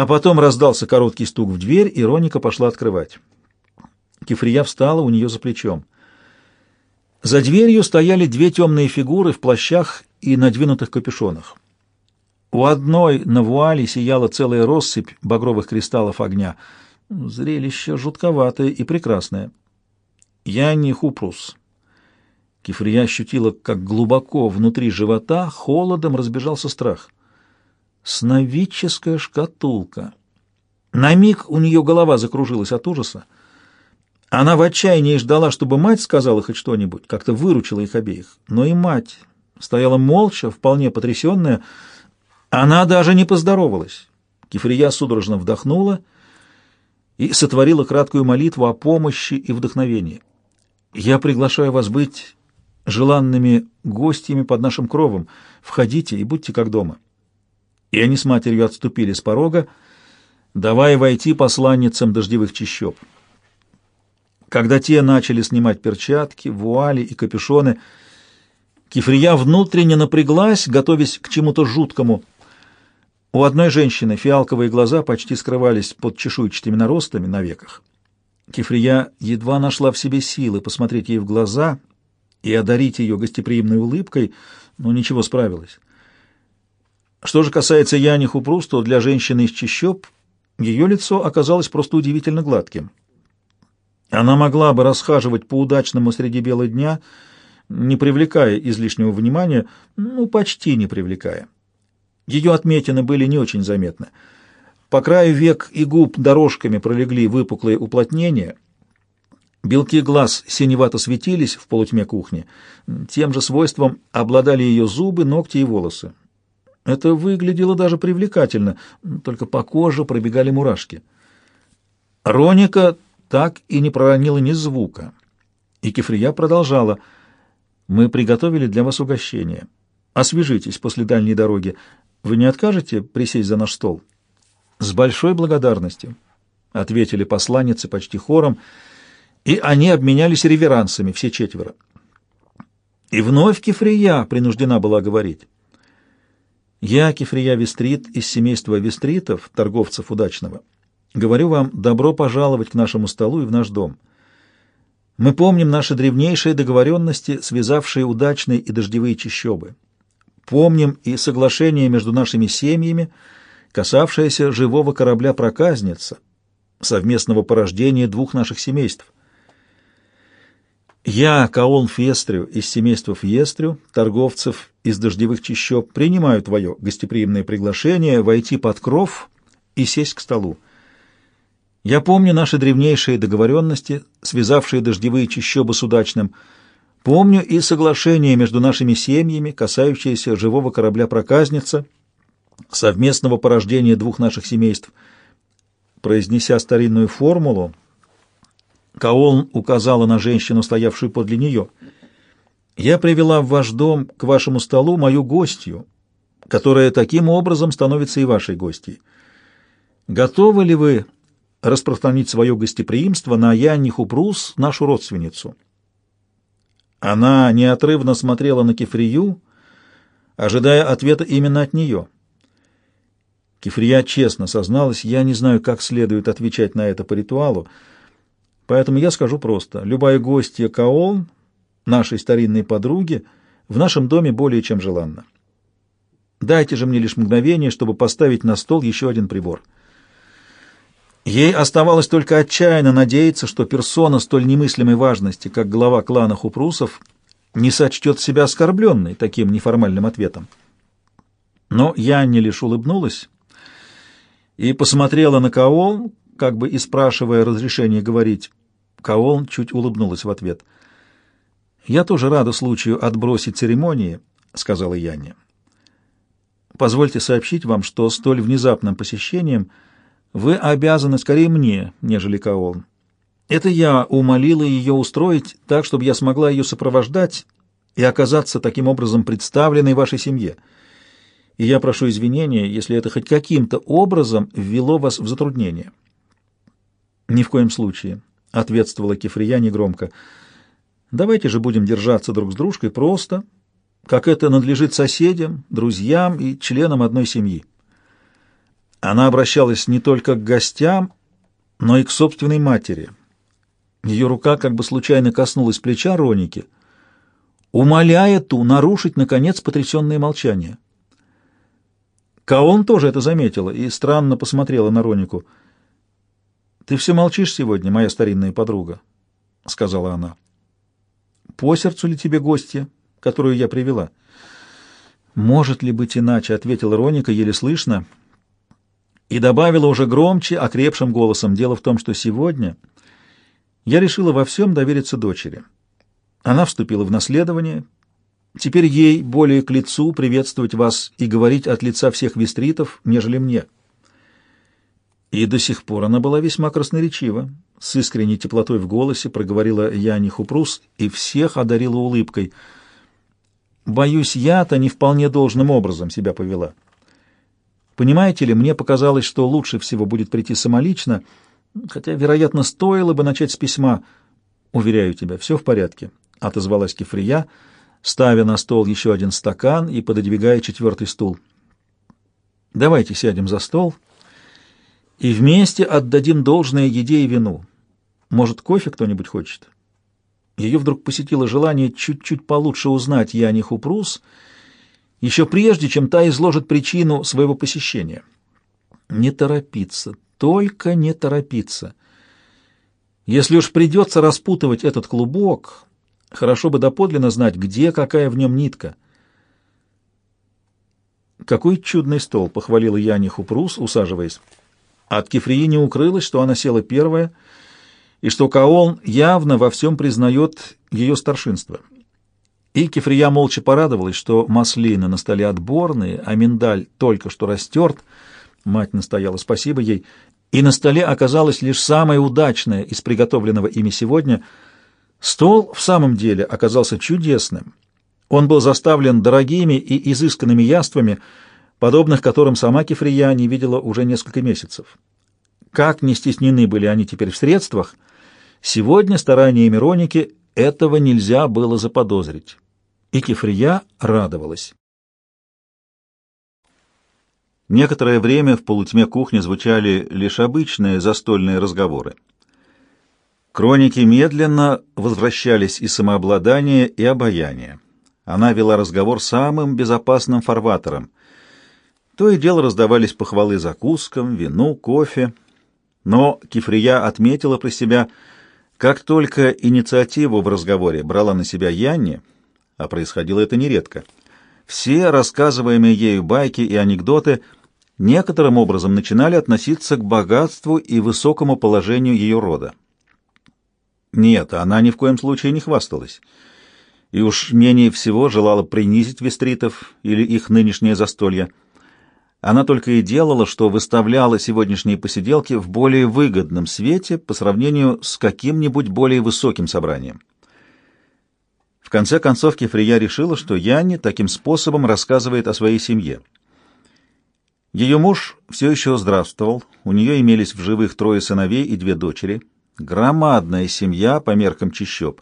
А потом раздался короткий стук в дверь, и Роника пошла открывать. Кефрия встала у нее за плечом. За дверью стояли две темные фигуры в плащах и надвинутых капюшонах. У одной на вуале сияла целая россыпь багровых кристаллов огня. Зрелище жутковатое и прекрасное. Я не Хупрус. Кефрия ощутила, как глубоко внутри живота холодом разбежался страх. Сновидческая шкатулка. На миг у нее голова закружилась от ужаса. Она в отчаянии ждала, чтобы мать сказала хоть что-нибудь, как-то выручила их обеих. Но и мать стояла молча, вполне потрясенная. Она даже не поздоровалась. Кефрия судорожно вдохнула и сотворила краткую молитву о помощи и вдохновении. «Я приглашаю вас быть желанными гостями под нашим кровом. Входите и будьте как дома». И они с матерью отступили с порога, давая войти посланницам дождевых чащоб. Когда те начали снимать перчатки, вуали и капюшоны, Кифрия внутренне напряглась, готовясь к чему-то жуткому. У одной женщины фиалковые глаза почти скрывались под чешуйчатыми наростами на веках. Кифрия едва нашла в себе силы посмотреть ей в глаза и одарить ее гостеприимной улыбкой, но ничего справилась. Что же касается Яни Хупрус, то для женщины из чащоб ее лицо оказалось просто удивительно гладким. Она могла бы расхаживать по удачному среди бела дня, не привлекая излишнего внимания, ну, почти не привлекая. Ее отметины были не очень заметны. По краю век и губ дорожками пролегли выпуклые уплотнения. Белки глаз синевато светились в полутьме кухни. Тем же свойством обладали ее зубы, ногти и волосы. Это выглядело даже привлекательно, только по коже пробегали мурашки. Роника так и не проронила ни звука. И Кефрия продолжала. «Мы приготовили для вас угощение. Освежитесь после дальней дороги. Вы не откажете присесть за наш стол?» «С большой благодарностью», — ответили посланницы почти хором, и они обменялись реверансами, все четверо. И вновь Кефрия принуждена была говорить. «Я, Кефрия Вестрит, из семейства Вестритов, торговцев удачного». Говорю вам, добро пожаловать к нашему столу и в наш дом. Мы помним наши древнейшие договоренности, связавшие удачные и дождевые чащобы. Помним и соглашение между нашими семьями, касавшееся живого корабля «Проказница», совместного порождения двух наших семейств. Я, Каон Фестрю, из семейства Фестрю, торговцев из дождевых чащоб, принимаю твое гостеприимное приглашение войти под кров и сесть к столу. Я помню наши древнейшие договоренности, связавшие дождевые чащобы с удачным. Помню и соглашение между нашими семьями, касающееся живого корабля-проказница, совместного порождения двух наших семейств. Произнеся старинную формулу, Каолн указала на женщину, стоявшую подле нее. «Я привела в ваш дом к вашему столу мою гостью, которая таким образом становится и вашей гостьей. Готовы ли вы распространить свое гостеприимство на Янни Хупрус, нашу родственницу. Она неотрывно смотрела на Кефрию, ожидая ответа именно от нее. Кефрия честно созналась, я не знаю, как следует отвечать на это по ритуалу, поэтому я скажу просто. Любая гостья Каол, нашей старинной подруги, в нашем доме более чем желанна. Дайте же мне лишь мгновение, чтобы поставить на стол еще один прибор — Ей оставалось только отчаянно надеяться, что персона столь немыслимой важности, как глава клана Хупрусов, не сочтет себя оскорбленной таким неформальным ответом. Но Янни лишь улыбнулась и посмотрела на Каол, как бы и спрашивая разрешения говорить. Каол чуть улыбнулась в ответ. «Я тоже рада случаю отбросить церемонии», — сказала Янни. «Позвольте сообщить вам, что столь внезапным посещением — вы обязаны скорее мне, нежели Каол. Это я умолила ее устроить так, чтобы я смогла ее сопровождать и оказаться таким образом представленной вашей семье. И я прошу извинения, если это хоть каким-то образом ввело вас в затруднение. Ни в коем случае, — ответствовала Кефрия негромко. Давайте же будем держаться друг с дружкой просто, как это надлежит соседям, друзьям и членам одной семьи. Она обращалась не только к гостям, но и к собственной матери. Ее рука как бы случайно коснулась плеча Роники, умоляя ту нарушить, наконец, потрясенное молчание. Каон тоже это заметила и странно посмотрела на Ронику. «Ты все молчишь сегодня, моя старинная подруга», — сказала она. «По сердцу ли тебе гостья, которую я привела?» «Может ли быть иначе?» — ответила Роника, еле слышно, и добавила уже громче, окрепшим голосом. «Дело в том, что сегодня я решила во всем довериться дочери. Она вступила в наследование. Теперь ей более к лицу приветствовать вас и говорить от лица всех вестритов, нежели мне». И до сих пор она была весьма красноречива. С искренней теплотой в голосе проговорила Яни Хупрус и всех одарила улыбкой — Боюсь, я-то не вполне должным образом себя повела. Понимаете ли, мне показалось, что лучше всего будет прийти самолично, хотя, вероятно, стоило бы начать с письма. «Уверяю тебя, все в порядке», — отозвалась Кефрия, ставя на стол еще один стакан и пододвигая четвертый стул. «Давайте сядем за стол и вместе отдадим должное еде и вину. Может, кофе кто-нибудь хочет?» Ее вдруг посетило желание чуть-чуть получше узнать Яниху Прус, еще прежде, чем та изложит причину своего посещения. Не торопиться, только не торопиться. Если уж придется распутывать этот клубок, хорошо бы доподлинно знать, где какая в нем нитка. «Какой чудный стол!» — похвалила Яниху Прус, усаживаясь. От Кефрии не укрылось, что она села первая — и что Каон явно во всем признает ее старшинство. И Кефрия молча порадовалась, что маслины на столе отборные, а миндаль только что растерт. Мать настояла, спасибо ей. И на столе оказалось лишь самое удачное из приготовленного ими сегодня. Стол в самом деле оказался чудесным. Он был заставлен дорогими и изысканными яствами, подобных которым сама Кефрия не видела уже несколько месяцев. Как не стеснены были они теперь в средствах — Сегодня стараниями Роники этого нельзя было заподозрить. И Кефрия радовалась. Некоторое время в полутьме кухни звучали лишь обычные застольные разговоры. Кроники медленно возвращались и самообладание, и обаяние. Она вела разговор самым безопасным фарватером. То и дело раздавались похвалы закускам, вину, кофе. Но Кефрия отметила про себя — как только инициативу в разговоре брала на себя Янни, а происходило это нередко, все рассказываемые ею байки и анекдоты некоторым образом начинали относиться к богатству и высокому положению ее рода. Нет, она ни в коем случае не хвасталась, и уж менее всего желала принизить вестритов или их нынешнее застолье – она только и делала, что выставляла сегодняшние посиделки в более выгодном свете по сравнению с каким-нибудь более высоким собранием. В конце концов Кефрия решила, что Янни таким способом рассказывает о своей семье. Ее муж все еще здравствовал, у нее имелись в живых трое сыновей и две дочери. Громадная семья по меркам чищоб.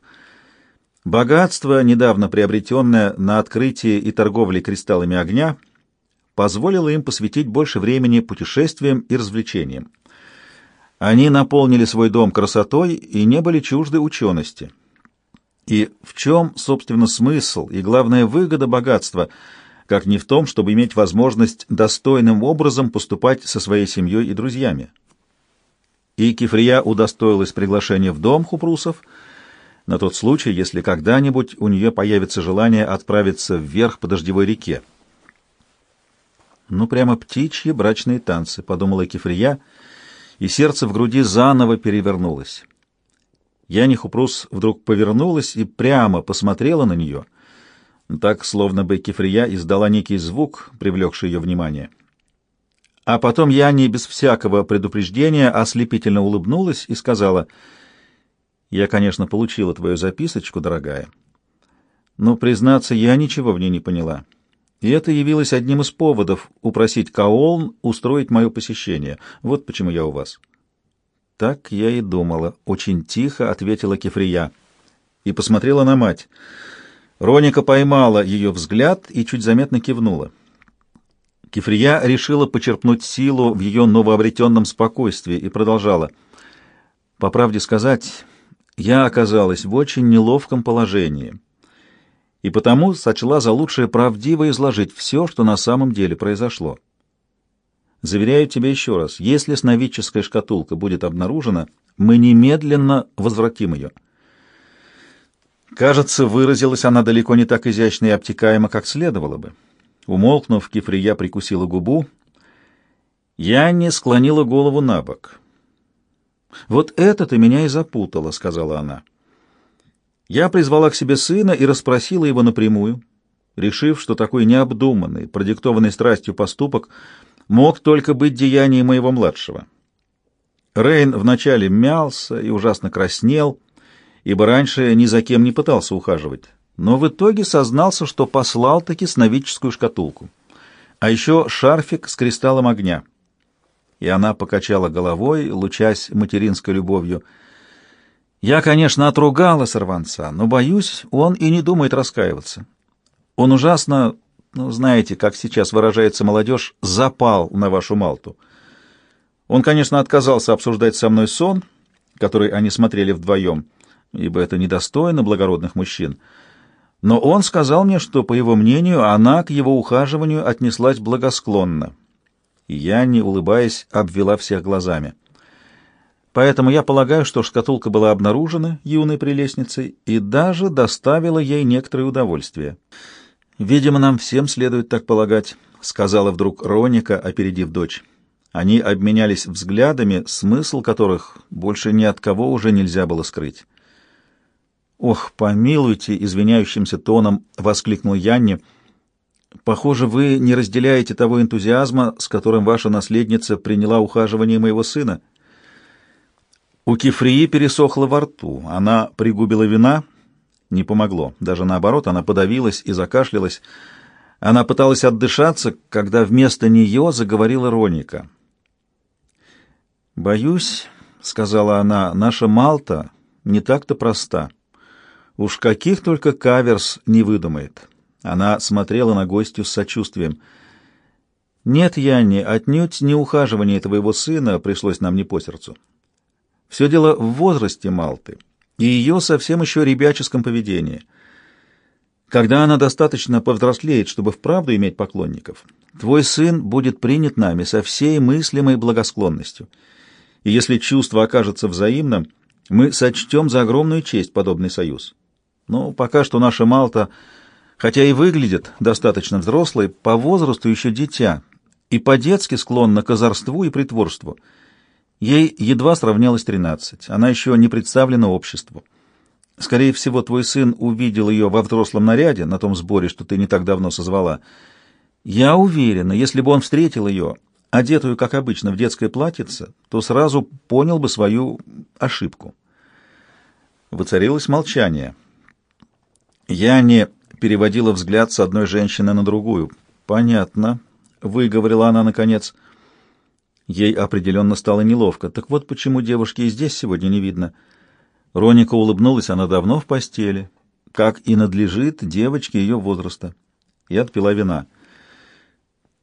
Богатство, недавно приобретенное на открытии и торговле кристаллами огня — позволило им посвятить больше времени путешествиям и развлечениям. Они наполнили свой дом красотой и не были чужды учености. И в чем, собственно, смысл и главная выгода богатства, как не в том, чтобы иметь возможность достойным образом поступать со своей семьей и друзьями? И Кефрия удостоилась приглашения в дом Хупрусов на тот случай, если когда-нибудь у нее появится желание отправиться вверх по дождевой реке. Ну, прямо птичьи брачные танцы, — подумала Кефрия, и сердце в груди заново перевернулось. Яни Хупрус вдруг повернулась и прямо посмотрела на нее, так, словно бы Кефрия издала некий звук, привлекший ее внимание. А потом Яни без всякого предупреждения ослепительно улыбнулась и сказала, «Я, конечно, получила твою записочку, дорогая, но, признаться, я ничего в ней не поняла» и это явилось одним из поводов упросить Каолн устроить мое посещение. Вот почему я у вас». «Так я и думала», — очень тихо ответила Кефрия и посмотрела на мать. Роника поймала ее взгляд и чуть заметно кивнула. Кефрия решила почерпнуть силу в ее новообретенном спокойствии и продолжала. «По правде сказать, я оказалась в очень неловком положении, и потому сочла за лучшее правдиво изложить все, что на самом деле произошло. Заверяю тебя еще раз, если сновидческая шкатулка будет обнаружена, мы немедленно возвратим ее». Кажется, выразилась она далеко не так изящно и обтекаемо, как следовало бы. Умолкнув, Кифрия прикусила губу. Я не склонила голову на бок. «Вот это ты меня и запутала», — сказала она. Я призвала к себе сына и расспросила его напрямую, решив, что такой необдуманный, продиктованный страстью поступок мог только быть деянием моего младшего. Рейн вначале мялся и ужасно краснел, ибо раньше ни за кем не пытался ухаживать но в итоге сознался, что послал таки сновидческую шкатулку, а еще шарфик с кристаллом огня. И она покачала головой, лучась материнской любовью. Я, конечно, отругала сорванца, но, боюсь, он и не думает раскаиваться. Он ужасно, ну, знаете, как сейчас выражается молодежь, запал на вашу Малту. Он, конечно, отказался обсуждать со мной сон, который они смотрели вдвоем, ибо это недостойно благородных мужчин, — но он сказал мне, что, по его мнению, она к его ухаживанию отнеслась благосклонно. И я, не улыбаясь, обвела всех глазами. Поэтому я полагаю, что шкатулка была обнаружена юной прелестницей и даже доставила ей некоторое удовольствие. «Видимо, нам всем следует так полагать», — сказала вдруг Роника, опередив дочь. Они обменялись взглядами, смысл которых больше ни от кого уже нельзя было скрыть. «Ох, помилуйте!» — извиняющимся тоном воскликнул Янни. «Похоже, вы не разделяете того энтузиазма, с которым ваша наследница приняла ухаживание моего сына». У Кефрии пересохло во рту. Она пригубила вина. Не помогло. Даже наоборот, она подавилась и закашлялась. Она пыталась отдышаться, когда вместо нее заговорила Роника. «Боюсь», — сказала она, — «наша Малта не так-то проста». Уж каких только каверс не выдумает. Она смотрела на гостю с сочувствием. «Нет, Янни, отнюдь не ухаживание твоего сына пришлось нам не по сердцу. Все дело в возрасте Малты и ее совсем еще ребяческом поведении. Когда она достаточно повзрослеет, чтобы вправду иметь поклонников, твой сын будет принят нами со всей мыслимой благосклонностью. И если чувство окажется взаимным, мы сочтем за огромную честь подобный союз». Но пока что наша Малта, хотя и выглядит достаточно взрослой, по возрасту еще дитя и по-детски склонна к озорству и притворству. Ей едва сравнялось тринадцать, она еще не представлена обществу. Скорее всего, твой сын увидел ее во взрослом наряде, на том сборе, что ты не так давно созвала. Я уверена, если бы он встретил ее, одетую, как обычно, в детское платьице, то сразу понял бы свою ошибку. Воцарилось молчание. Я не переводила взгляд с одной женщины на другую. «Понятно», — выговорила она наконец. Ей определенно стало неловко. «Так вот почему девушки и здесь сегодня не видно». Роника улыбнулась, она давно в постели, как и надлежит девочке ее возраста, и отпила вина.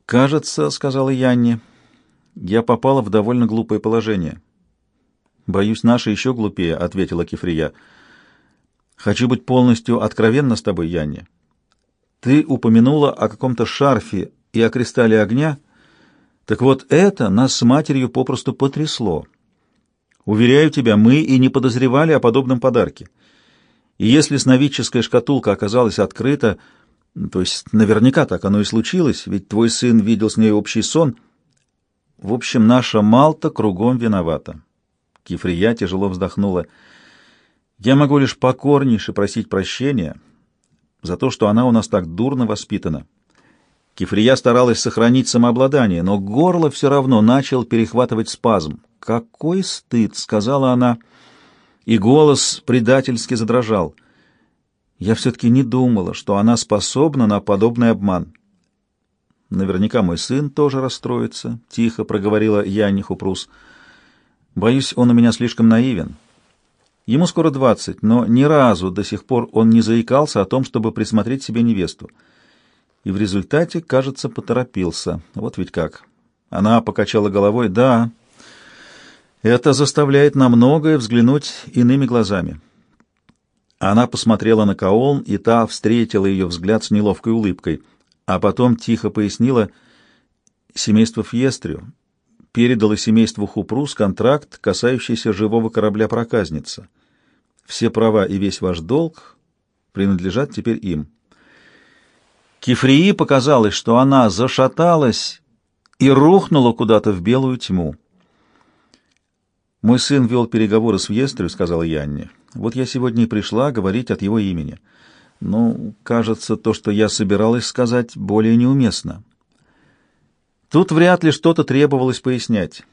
«Кажется», — сказала Янни, — «я попала в довольно глупое положение». «Боюсь, наши еще глупее», — ответила Кефрия. Хочу быть полностью откровенна с тобой, Янни. Ты упомянула о каком-то шарфе и о кристалле огня. Так вот это нас с матерью попросту потрясло. Уверяю тебя, мы и не подозревали о подобном подарке. И если сновидческая шкатулка оказалась открыта, то есть наверняка так оно и случилось, ведь твой сын видел с ней общий сон. В общем, наша Малта кругом виновата. Кифрия тяжело вздохнула. Я могу лишь покорнейше просить прощения за то, что она у нас так дурно воспитана. Кифрия старалась сохранить самообладание, но горло все равно начал перехватывать спазм. «Какой стыд!» — сказала она, и голос предательски задрожал. Я все-таки не думала, что она способна на подобный обман. Наверняка мой сын тоже расстроится, — тихо проговорила Янниху Прус. Боюсь, он у меня слишком наивен. Ему скоро двадцать, но ни разу до сих пор он не заикался о том, чтобы присмотреть себе невесту. И в результате, кажется, поторопился. Вот ведь как. Она покачала головой. Да, это заставляет на многое взглянуть иными глазами. Она посмотрела на Каолн, и та встретила ее взгляд с неловкой улыбкой, а потом тихо пояснила семейство Фьестрю передало семейству Хупрус контракт, касающийся живого корабля-проказница. Все права и весь ваш долг принадлежат теперь им. Кифрии показалось, что она зашаталась и рухнула куда-то в белую тьму. «Мой сын вел переговоры с Вьестрой», — сказала Янне. «Вот я сегодня и пришла говорить от его имени. Ну, кажется, то, что я собиралась сказать, более неуместно». Тут вряд ли что-то требовалось пояснять.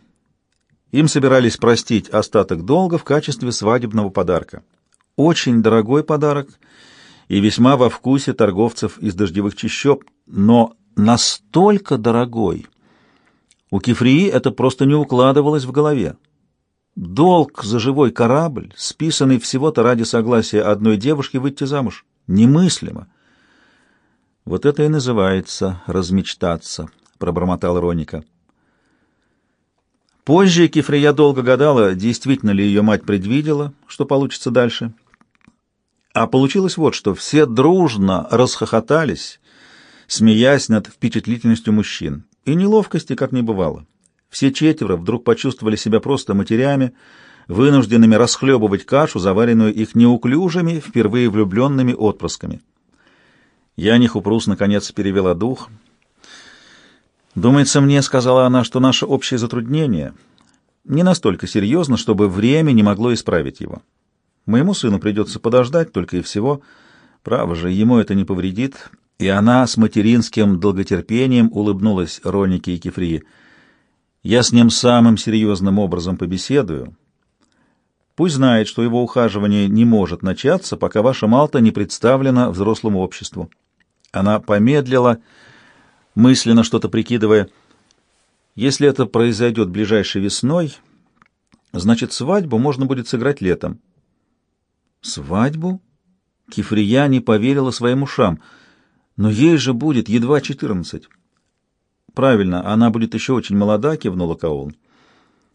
Им собирались простить остаток долга в качестве свадебного подарка. Очень дорогой подарок и весьма во вкусе торговцев из дождевых чащоб, но настолько дорогой. У Кефрии это просто не укладывалось в голове. Долг за живой корабль, списанный всего-то ради согласия одной девушки выйти замуж. Немыслимо. Вот это и называется размечтаться, пробормотал Роника. Позже Кефрия долго гадала, действительно ли ее мать предвидела, что получится дальше. А получилось вот что. Все дружно расхохотались, смеясь над впечатлительностью мужчин. И неловкости как не бывало. Все четверо вдруг почувствовали себя просто матерями, вынужденными расхлебывать кашу, заваренную их неуклюжими, впервые влюбленными отпрысками. Яниху Хупрус наконец перевела дух. «Думается мне, — сказала она, — что наше общее затруднение не настолько серьезно, чтобы время не могло исправить его. Моему сыну придется подождать только и всего. Право же, ему это не повредит». И она с материнским долготерпением улыбнулась Ронике и Кефрии — я с ним самым серьезным образом побеседую. Пусть знает, что его ухаживание не может начаться, пока ваша Малта не представлена взрослому обществу. Она помедлила, мысленно что-то прикидывая. Если это произойдет ближайшей весной, значит, свадьбу можно будет сыграть летом. Свадьбу? Кифрия не поверила своим ушам. Но ей же будет едва четырнадцать. Правильно, она будет еще очень молода, кивнула Каул.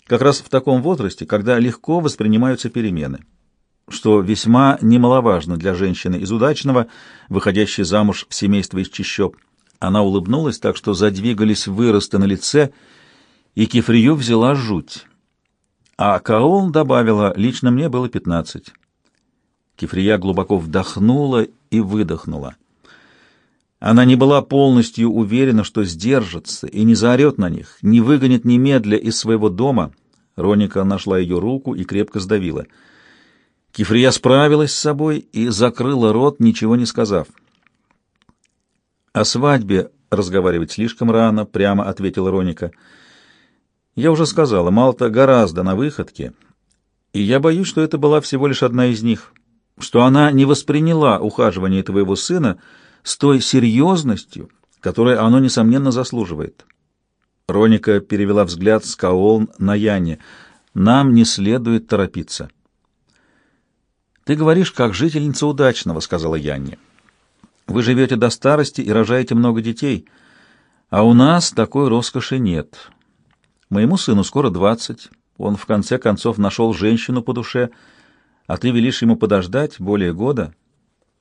Как раз в таком возрасте, когда легко воспринимаются перемены, что весьма немаловажно для женщины из удачного, выходящей замуж в семейство из чащоб. Она улыбнулась так, что задвигались выросты на лице, и Кефрию взяла жуть. А Каол добавила, лично мне было пятнадцать. Кефрия глубоко вдохнула и выдохнула. Она не была полностью уверена, что сдержится и не заорет на них, не выгонит немедля из своего дома. Роника нашла ее руку и крепко сдавила. Кифрия справилась с собой и закрыла рот, ничего не сказав. «О свадьбе разговаривать слишком рано», — прямо ответила Роника. «Я уже сказала, Малта гораздо на выходке, и я боюсь, что это была всего лишь одна из них, что она не восприняла ухаживание твоего сына, — с той серьезностью, которой оно, несомненно, заслуживает. Роника перевела взгляд с Каолн на Яне. «Нам не следует торопиться». «Ты говоришь, как жительница удачного», — сказала Янне. «Вы живете до старости и рожаете много детей, а у нас такой роскоши нет. Моему сыну скоро двадцать, он в конце концов нашел женщину по душе, а ты велишь ему подождать более года».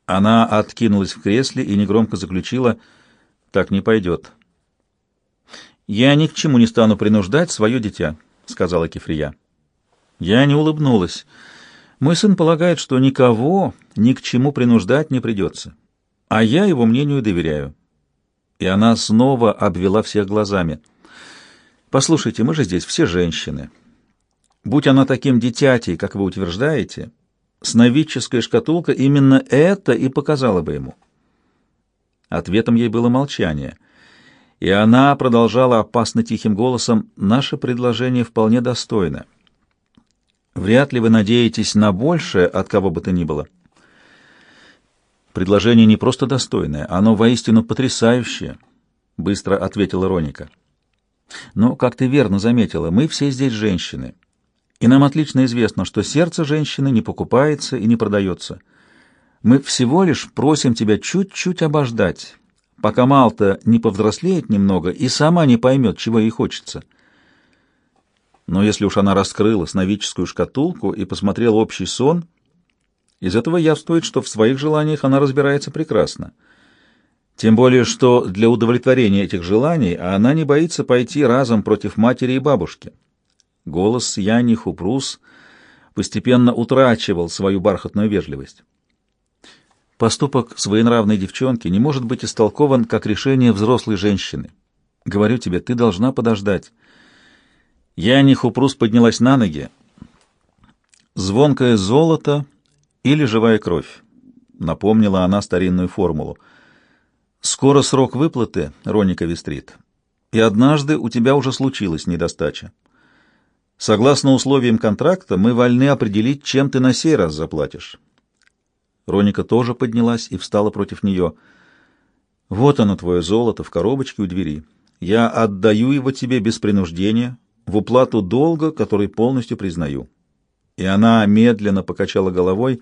Она откинулась в кресле и негромко заключила, «Так не пойдет». «Я ни к чему не стану принуждать свое дитя», — сказала Кефрия. Я не улыбнулась. Мой сын полагает, что никого ни к чему принуждать не придется, а я его мнению доверяю. И она снова обвела всех глазами. «Послушайте, мы же здесь все женщины. Будь она таким дитятей, как вы утверждаете, — сновидческая шкатулка именно это и показала бы ему. Ответом ей было молчание, и она продолжала опасно тихим голосом «Наше предложение вполне достойно. Вряд ли вы надеетесь на большее от кого бы то ни было». «Предложение не просто достойное, оно воистину потрясающее», — быстро ответила Роника. «Но, как ты верно заметила, мы все здесь женщины» и нам отлично известно, что сердце женщины не покупается и не продается. Мы всего лишь просим тебя чуть-чуть обождать, пока Малта не повзрослеет немного и сама не поймет, чего ей хочется. Но если уж она раскрыла сновидческую шкатулку и посмотрела общий сон, из этого явствует, что в своих желаниях она разбирается прекрасно. Тем более, что для удовлетворения этих желаний она не боится пойти разом против матери и бабушки. Голос Яни Хупрус постепенно утрачивал свою бархатную вежливость. Поступок своенравной девчонки не может быть истолкован как решение взрослой женщины. Говорю тебе, ты должна подождать. Яни Хупрус поднялась на ноги. Звонкое золото или живая кровь. Напомнила она старинную формулу. Скоро срок выплаты, Роника Вестрит, и однажды у тебя уже случилась недостача. Согласно условиям контракта, мы вольны определить, чем ты на сей раз заплатишь. Роника тоже поднялась и встала против нее. Вот оно, твое золото, в коробочке у двери. Я отдаю его тебе без принуждения, в уплату долга, который полностью признаю. И она медленно покачала головой.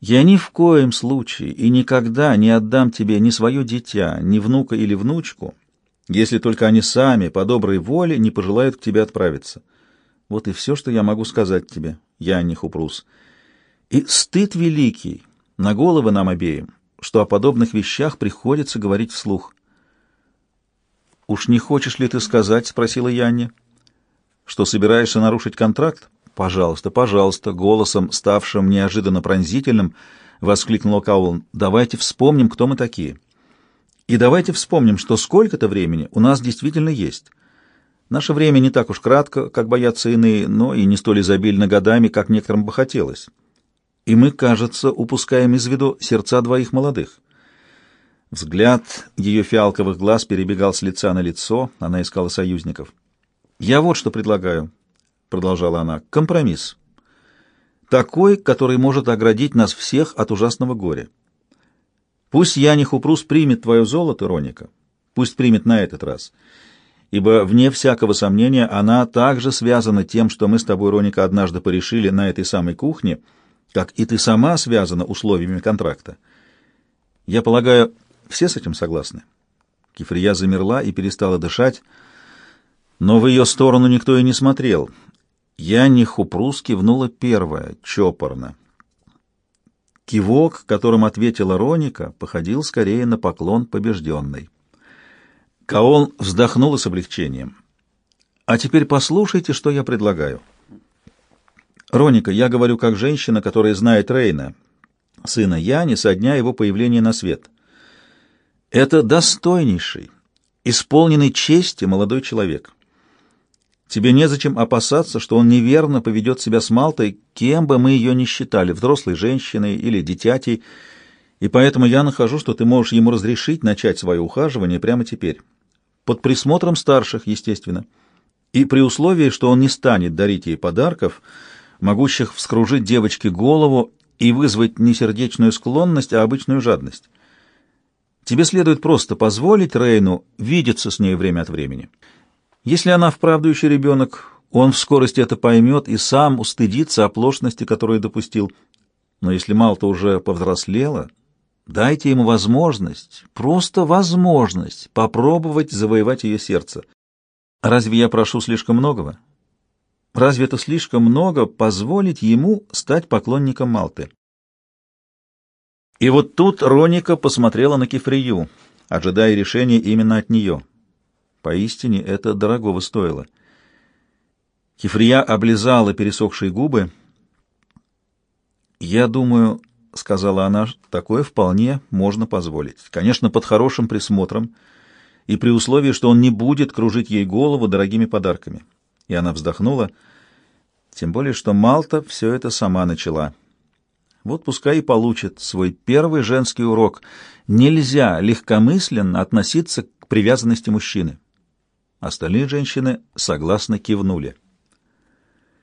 Я ни в коем случае и никогда не отдам тебе ни свое дитя, ни внука или внучку, если только они сами по доброй воле не пожелают к тебе отправиться. Вот и все, что я могу сказать тебе, я Хупрус. И стыд великий на головы нам обеим, что о подобных вещах приходится говорить вслух. «Уж не хочешь ли ты сказать, — спросила Янни, — что собираешься нарушить контракт?» «Пожалуйста, пожалуйста!» — голосом, ставшим неожиданно пронзительным, воскликнул Каулан. «Давайте вспомним, кто мы такие. И давайте вспомним, что сколько-то времени у нас действительно есть. Наше время не так уж кратко, как боятся иные, но и не столь изобильно годами, как некоторым бы хотелось. И мы, кажется, упускаем из виду сердца двоих молодых». Взгляд ее фиалковых глаз перебегал с лица на лицо, она искала союзников. «Я вот что предлагаю», — продолжала она, — «компромисс. Такой, который может оградить нас всех от ужасного горя. Пусть Яних Упрус примет твое золото, Роника, пусть примет на этот раз, ибо, вне всякого сомнения, она также связана тем, что мы с тобой, Роника, однажды порешили на этой самой кухне, как и ты сама связана условиями контракта. Я полагаю, все с этим согласны?» Кифрия замерла и перестала дышать, но в ее сторону никто и не смотрел — я не Хупрус кивнула первая, чопорно. Кивок, которым ответила Роника, походил скорее на поклон побежденной. Каол вздохнула с облегчением. «А теперь послушайте, что я предлагаю. Роника, я говорю как женщина, которая знает Рейна, сына Яни, со дня его появления на свет. Это достойнейший, исполненный чести молодой человек. Тебе незачем опасаться, что он неверно поведет себя с Малтой, кем бы мы ее ни считали, взрослой женщиной или дитятей, и поэтому я нахожу, что ты можешь ему разрешить начать свое ухаживание прямо теперь. Под присмотром старших, естественно. И при условии, что он не станет дарить ей подарков, могущих вскружить девочке голову и вызвать не сердечную склонность, а обычную жадность. Тебе следует просто позволить Рейну видеться с ней время от времени. Если она вправду еще ребенок, он в скорости это поймет и сам устыдится оплошности, которую допустил. Но если Малта уже повзрослела, дайте ему возможность, просто возможность попробовать завоевать ее сердце. Разве я прошу слишком многого? Разве это слишком много позволить ему стать поклонником Малты? И вот тут Роника посмотрела на Кефрию, ожидая решения именно от нее. Поистине это дорогого стоило. Кефрия облизала пересохшие губы. «Я думаю, — сказала она, — такое вполне можно позволить. Конечно, под хорошим присмотром и при условии, что он не будет кружить ей голову дорогими подарками». И она вздохнула, тем более, что Малта все это сама начала. Вот пускай и получит свой первый женский урок. Нельзя легкомысленно относиться к привязанности мужчины. Остальные женщины согласно кивнули.